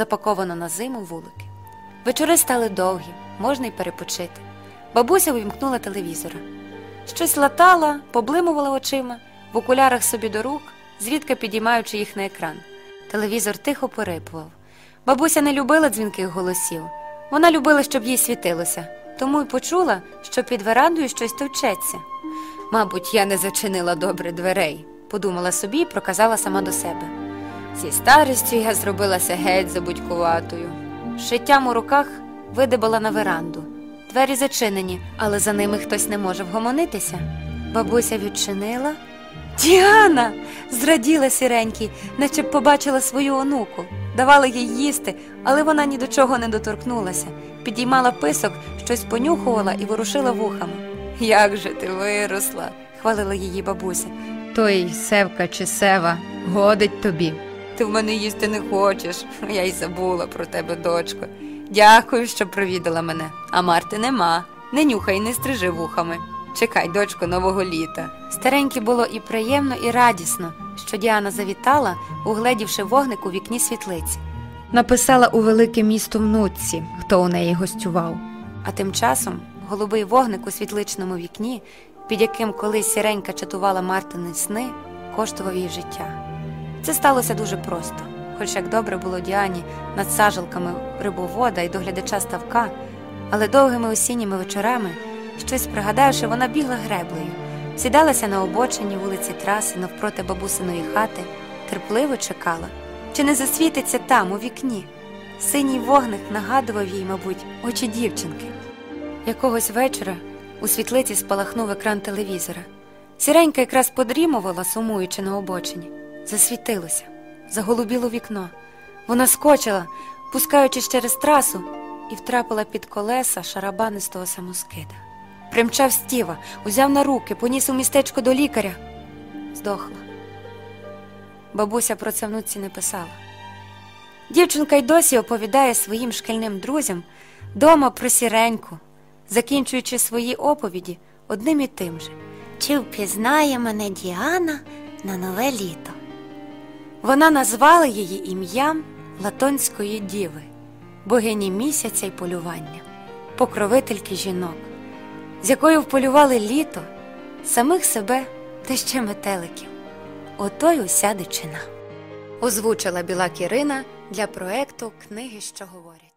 запаковано на зиму вулики. Вечори стали довгі, можна й перепочити. Бабуся увімкнула телевізора. Щось латала, поблимувала очима, в окулярах собі до рук, зрідка підіймаючи їх на екран. Телевізор тихо порипував. Бабуся не любила дзвінких голосів. Вона любила, щоб їй світилося, тому й почула, що під верандою щось товчеться. Мабуть, я не зачинила добре дверей, подумала собі і проказала сама до себе. Зі старістю я зробилася геть забудькуватою. Шиттям у руках видибала на веранду. Двері зачинені, але за ними хтось не може вгомонитися. Бабуся відчинила. Діана! зраділа сіренький, наче б побачила свою онуку. Давала їй їсти, але вона ні до чого не доторкнулася. Підіймала писок, щось понюхувала і ворушила вухами. Як же ти виросла, хвалила її бабуся. Той севка чи сева годить тобі. Ти в мене їсти не хочеш. Я й забула про тебе, дочко. Дякую, що провідала мене. А Марти нема. Не нюхай, не стрижи вухами. Чекай, дочко, нового літа. Старенькі було і приємно, і радісно, що Діана завітала, угледівши вогник у вікні світлиці. Написала у велике місто внуці, хто у неї гостював. А тим часом голубий вогник у світличному вікні, під яким колись сіренька чатувала Мартини сни, коштував їй життя. Це сталося дуже просто, хоч як добре було Діані над сажалками рибовода і доглядача ставка, але довгими осінніми вечорами, щось пригадавши, вона бігла греблею, сідалася на обочині вулиці траси навпроти бабусиної хати, терпливо чекала, чи не засвітиться там, у вікні. Синій вогник нагадував їй, мабуть, очі дівчинки. Якогось вечора у світлиці спалахнув екран телевізора. Сіренька якраз подрімувала, сумуючи на обочині. Засвітилося, заголубіло вікно. Вона скочила, пускаючись через трасу, і втрапила під колеса шарабанистого самоскида. Примчав стіва, узяв на руки, поніс у містечко до лікаря. Здохла. Бабуся про це внуці не писала. Дівчинка й досі оповідає своїм шкільним друзям дома про сіреньку, закінчуючи свої оповіді одним і тим же. Чи впізнає мене Діана на нове літо? Вона назвала її ім'ям Латонської діви, богині місяця й полювання, покровительки жінок, з якою вполювали літо, самих себе та ще метеликів. Ото й уся дичина. Озвучила Біла Кірина для проекту Книги, що говорять.